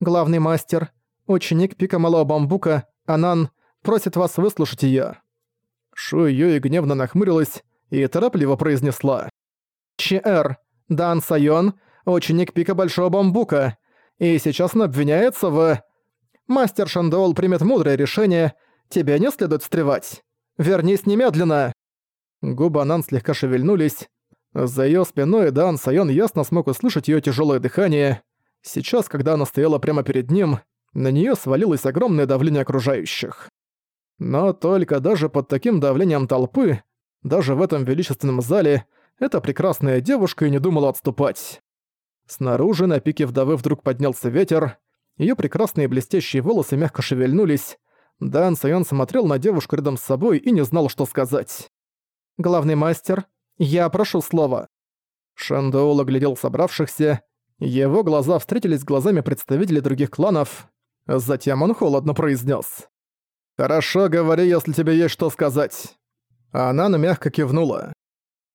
Главный мастер, ученик пика Малого Бамбука, Анан, просит вас выслушать её». Шу Юй гневно нахмурилась и торопливо произнесла. «ЧР, Дан Сайон, ученик пика Большого Бамбука, и сейчас он обвиняется в... Мастер Шандоул примет мудрое решение, тебе не следует встревать. Вернись немедленно!» Губы Анан слегка шевельнулись. За её спиной Дан Сайон ясно смог услышать её тяжёлое дыхание. Сейчас, когда она стояла прямо перед ним, на неё свалилось огромное давление окружающих. Но только даже под таким давлением толпы, даже в этом величественном зале, эта прекрасная девушка и не думала отступать. Снаружи на пике вдовы вдруг поднялся ветер, её прекрасные блестящие волосы мягко шевельнулись, Дан Сайон смотрел на девушку рядом с собой и не знал, что сказать. «Главный мастер, я прошу слова». Шандоул оглядел собравшихся, его глаза встретились с глазами представителей других кланов, затем он холодно произнес: «Хорошо, говори, если тебе есть что сказать». Она мягко кивнула.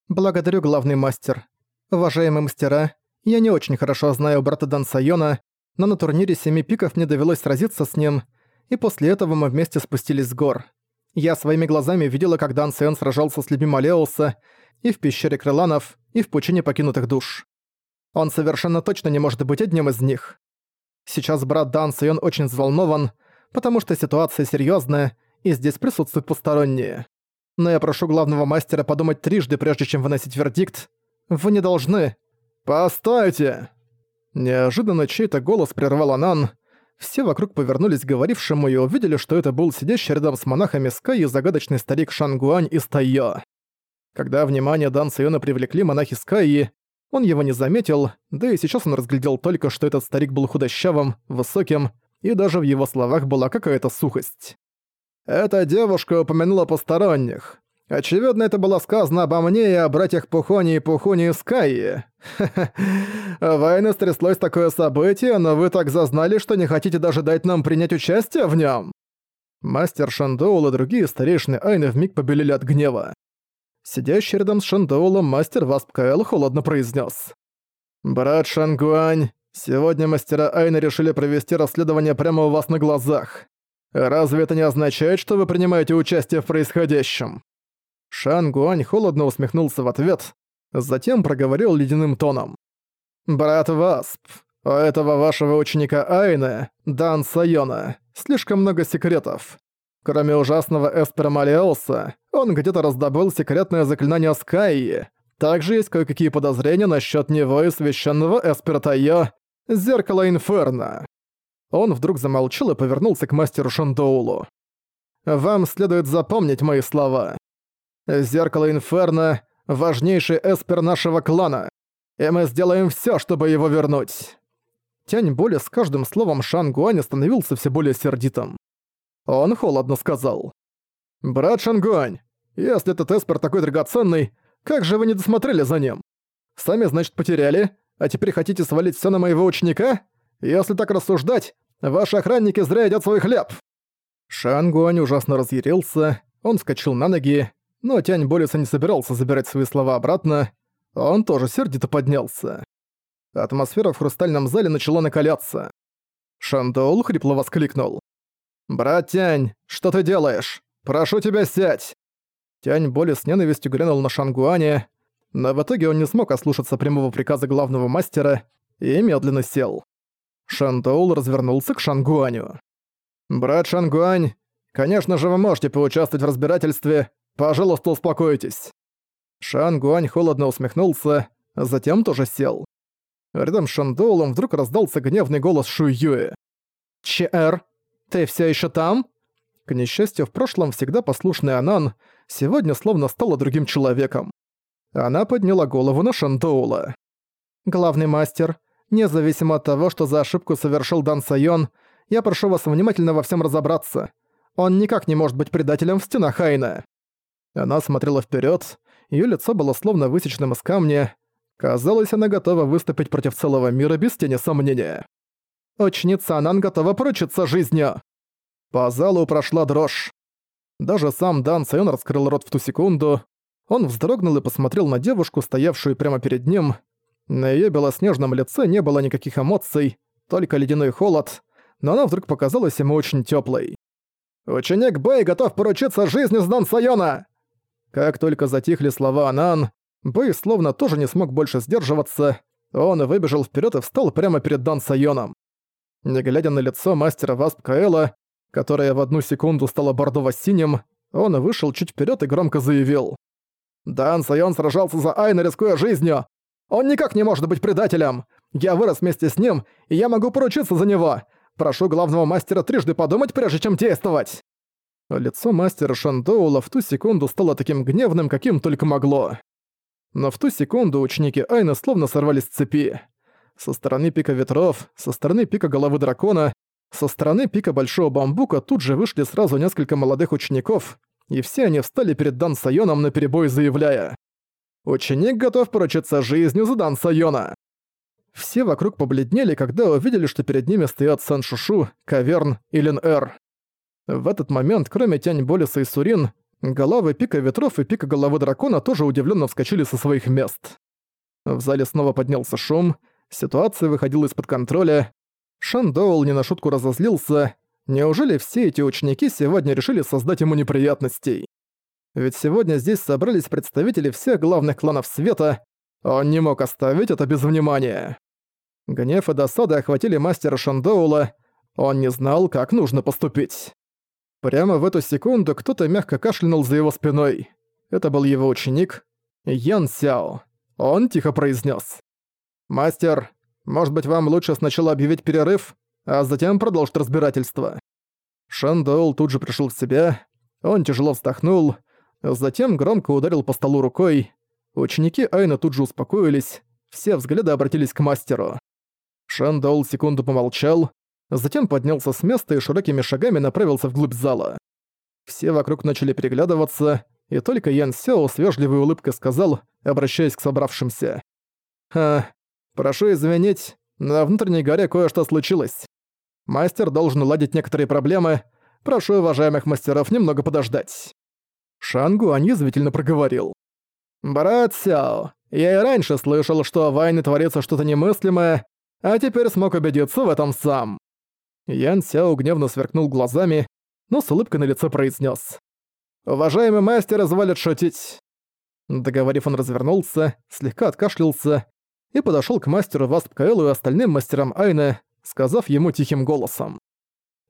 «Благодарю, главный мастер. Уважаемые мастера, я не очень хорошо знаю брата Дан Сайона, но на турнире Семи Пиков мне довелось сразиться с ним, и после этого мы вместе спустились с гор. Я своими глазами видела, как Дан Сайон сражался с людьми Малеуса и в пещере Крыланов, и в пучине покинутых душ. Он совершенно точно не может быть одним из них. Сейчас брат Дан Сайон очень взволнован, потому что ситуация серьезная, и здесь присутствуют посторонние. Но я прошу главного мастера подумать трижды, прежде чем выносить вердикт. Вы не должны... «Постойте!» Неожиданно чей-то голос прервал Анан. Все вокруг повернулись к говорившему и увидели, что это был сидящий рядом с монахами Скай и загадочный старик Шангуань из Тайо. Когда внимание Дан Сайона привлекли монахи Скайи, он его не заметил, да и сейчас он разглядел только, что этот старик был худощавым, высоким, и даже в его словах была какая-то сухость. «Эта девушка упомянула посторонних. Очевидно, это было сказано обо мне и о братьях Пухони и Пухони из Кайи. Войны стряслось такое событие, но вы так зазнали, что не хотите даже дать нам принять участие в нем. Мастер Шандоул и другие старейшины Айны вмиг побелели от гнева. Сидящий рядом с Шандоулом мастер Васп Каэл холодно произнес: «Брат Шангуань, сегодня мастера Айны решили провести расследование прямо у вас на глазах. Разве это не означает, что вы принимаете участие в происходящем?» Шан Гуань холодно усмехнулся в ответ, затем проговорил ледяным тоном. «Брат Васп, у этого вашего ученика Айны, Дан Сайона, слишком много секретов. Кроме ужасного Эспера Малиоса, он где-то раздобыл секретное заклинание Скайи. Также есть кое-какие подозрения насчет него и священного Эспера Тайо, Зеркало Инферно». Он вдруг замолчал и повернулся к мастеру Шандоулу. «Вам следует запомнить мои слова. Зеркало Инферно — важнейший эспер нашего клана, и мы сделаем всё, чтобы его вернуть». Тянь боли с каждым словом Шан Гуань становился все более сердитым. Он холодно сказал. «Брат Шангуань, если этот эспер такой драгоценный, как же вы не досмотрели за ним? Сами, значит, потеряли, а теперь хотите свалить всё на моего ученика? Если так рассуждать, ваши охранники зря едят свой хлеб!» Шангуань ужасно разъярился, он вскочил на ноги, но Тянь Болиса не собирался забирать свои слова обратно, он тоже сердито поднялся. Атмосфера в хрустальном зале начала накаляться. Шандоул хрипло воскликнул. «Брат Тянь, что ты делаешь? Прошу тебя, сядь!» Тянь Боли с ненавистью глянул на Шангуаня, но в итоге он не смог ослушаться прямого приказа главного мастера и медленно сел. Шандоул развернулся к Шангуаню. «Брат Шангуань, конечно же вы можете поучаствовать в разбирательстве, Пожалуйста, успокойтесь». Шан Гуань холодно усмехнулся, затем тоже сел. Рядом с Шандоулом вдруг раздался гневный голос Шу Юэ. «ЧР, ты все еще там?» К несчастью, в прошлом всегда послушный Анан сегодня словно стала другим человеком. Она подняла голову на Шандоула. «Главный мастер, независимо от того, что за ошибку совершил Дан Сайон, я прошу вас внимательно во всем разобраться. Он никак не может быть предателем в стенах Айна». Она смотрела вперед, ее лицо было словно высеченным из камня. Казалось, она готова выступить против целого мира без тени сомнения. Ученица Анан готова поручиться жизнью. По залу прошла дрожь. Даже сам Дан Сайон раскрыл рот в ту секунду. Он вздрогнул и посмотрел на девушку, стоявшую прямо перед ним. На её белоснежном лице не было никаких эмоций, только ледяной холод, но она вдруг показалась ему очень тёплой. «Ученик Бэй готов поручиться жизнью с Дан Сайона!» Как только затихли слова Анан, Бэй словно тоже не смог больше сдерживаться, он выбежал вперед и встал прямо перед Дан Сайоном. Не глядя на лицо мастера Васп Каэла, которое в одну секунду стало бордово-синим, он вышел чуть вперед и громко заявил. «Дан Сайон сражался за Айна, рискуя жизнью! Он никак не может быть предателем! Я вырос вместе с ним, и я могу поручиться за него! Прошу главного мастера трижды подумать, прежде чем действовать!» Лицо мастера Шандоула в ту секунду стало таким гневным, каким только могло. Но в ту секунду ученики Айна словно сорвались с цепи. Со стороны пика ветров, со стороны пика головы дракона, со стороны пика большого бамбука тут же вышли сразу несколько молодых учеников, и все они встали перед Дан Сайоном наперебой заявляя «Ученик готов поручиться жизнью за Дан Сайона!» Все вокруг побледнели, когда увидели, что перед ними стоят Сан Шушу, Каверн и Лин Эр. В этот момент, кроме Тянь Болиса и Сурин, головы Пика Ветров и Пика Головы Дракона тоже удивленно вскочили со своих мест. В зале снова поднялся шум, ситуация выходила из-под контроля. Шандоул не на шутку разозлился, Неужели все эти ученики сегодня решили создать ему неприятностей? Ведь сегодня здесь собрались представители всех главных кланов света, он не мог оставить это без внимания. Гнев и досада охватили мастера Шандоула, он не знал, как нужно поступить. Прямо в эту секунду кто-то мягко кашлянул за его спиной. Это был его ученик, Ян Сяо. Он тихо произнес: «Мастер, может быть, вам лучше сначала объявить перерыв, а затем продолжит разбирательство. Шандоул тут же пришел в себя, он тяжело вздохнул, затем громко ударил по столу рукой. Ученики Айна тут же успокоились, все взгляды обратились к мастеру. Шандоул секунду помолчал, затем поднялся с места и широкими шагами направился вглубь зала. Все вокруг начали переглядываться, и только Ян Сяо с вежливой улыбкой сказал, обращаясь к собравшимся. «Ха, прошу извинить, на внутренней горе кое-что случилось. Мастер должен уладить некоторые проблемы. Прошу уважаемых мастеров немного подождать». Шангу язвительно проговорил. «Брат Сяо, я и раньше слышал, что в Айне творится что-то немыслимое, а теперь смог убедиться в этом сам». Ян Сяо гневно сверкнул глазами, но с улыбкой на лице произнес: «Уважаемый мастер изволит шутить». Договорив, он развернулся, слегка откашлялся и подошел к мастеру Васп Каэлу и остальным мастерам Айна, сказав ему тихим голосом.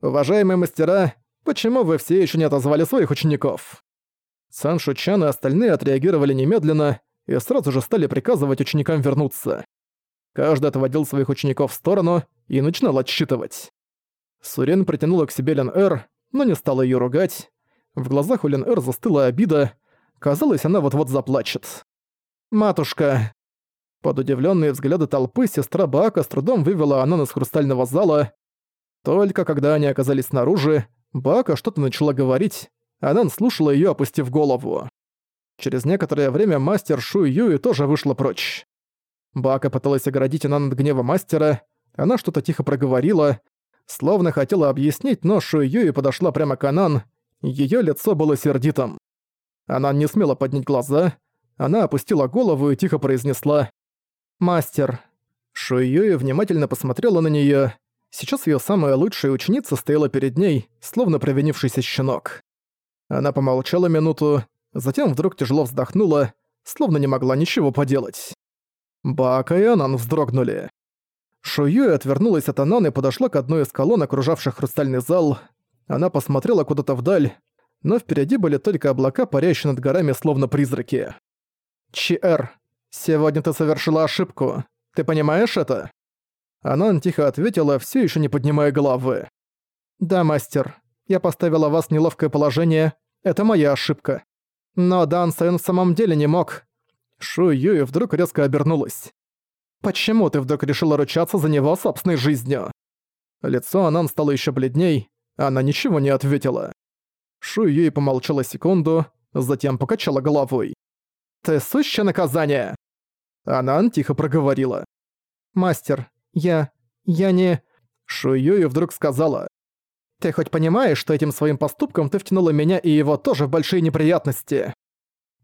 «Уважаемые мастера, почему вы все еще не отозвали своих учеников?» Сан Шучан и остальные отреагировали немедленно и сразу же стали приказывать ученикам вернуться. Каждый отводил своих учеников в сторону и начинал отсчитывать. Сурен притянула к себе Лен Эр, но не стала ее ругать. В глазах у Лен Эр застыла обида. Казалось, она вот-вот заплачет. «Матушка», под удивленные взгляды толпы сестра Баака с трудом вывела Анан из хрустального зала. Только когда они оказались снаружи, Баака что-то начала говорить, Анан слушала ее, опустив голову. Через некоторое время мастер Шу Юи тоже вышла прочь. Бака пыталась оградить Анан от гнева мастера, она что-то тихо проговорила, словно хотела объяснить, но Шу Юи подошла прямо к Анан, ее лицо было сердитым. Она не смела поднять глаза, она опустила голову и тихо произнесла «Мастер». Шуюи внимательно посмотрела на неё. Сейчас её самая лучшая ученица стояла перед ней, словно провинившийся щенок. Она помолчала минуту, затем вдруг тяжело вздохнула, словно не могла ничего поделать. Бака и Анан вздрогнули. Шуюи отвернулась от Анан и подошла к одной из колонн, окружавших хрустальный зал. Она посмотрела куда-то вдаль, но впереди были только облака, парящие над горами, словно призраки. «Чи-Эр, «Сегодня ты совершила ошибку. Ты понимаешь это?» Анан тихо ответила, все еще не поднимая головы. «Да, мастер. Я поставила вас в неловкое положение. Это моя ошибка. Но Дан Сайон в самом деле не мог». Шу Юи вдруг резко обернулась. «Почему ты вдруг решила ручаться за него собственной жизнью?» Лицо Анан стало еще бледней, она ничего не ответила. Шу Юи помолчала секунду, затем покачала головой. «Ты сущее наказание!» Анан тихо проговорила. «Мастер, я... я не...» Шуюю вдруг сказала. «Ты хоть понимаешь, что этим своим поступком ты втянула меня и его тоже в большие неприятности?»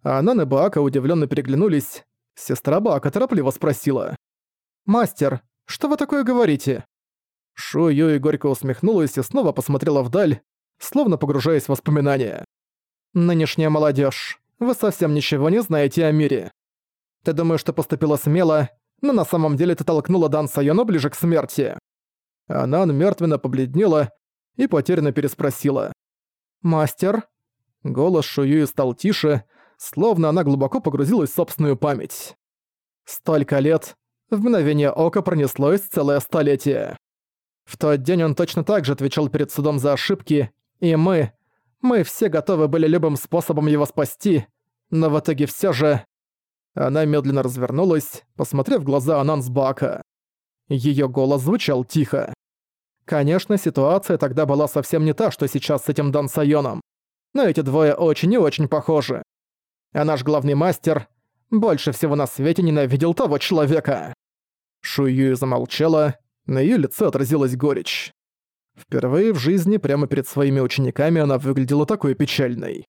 Анан и Баака удивленно переглянулись. Сестра Баака торопливо спросила. «Мастер, что вы такое говорите?» Шу горько усмехнулась и снова посмотрела вдаль, словно погружаясь в воспоминания. «Нынешняя молодежь, вы совсем ничего не знаете о мире. Ты думаешь, что поступила смело, но на самом деле ты толкнула Дан Сайону ближе к смерти». Анан мертвенно побледнела и потерянно переспросила. «Мастер?» Голос Шуюи стал тише, словно она глубоко погрузилась в собственную память. Столько лет, в мгновение ока пронеслось целое столетие. В тот день он точно так же отвечал перед судом за ошибки, и мы, мы все готовы были любым способом его спасти, но в итоге все же... Она медленно развернулась, посмотрев в глаза Анансбака. Её голос звучал тихо. Конечно, ситуация тогда была совсем не та, что сейчас с этим Дан. Но эти двое очень и очень похожи. А наш главный мастер больше всего на свете ненавидел того человека. Шуюи замолчала, на её лице отразилась горечь. Впервые в жизни прямо перед своими учениками она выглядела такой печальной.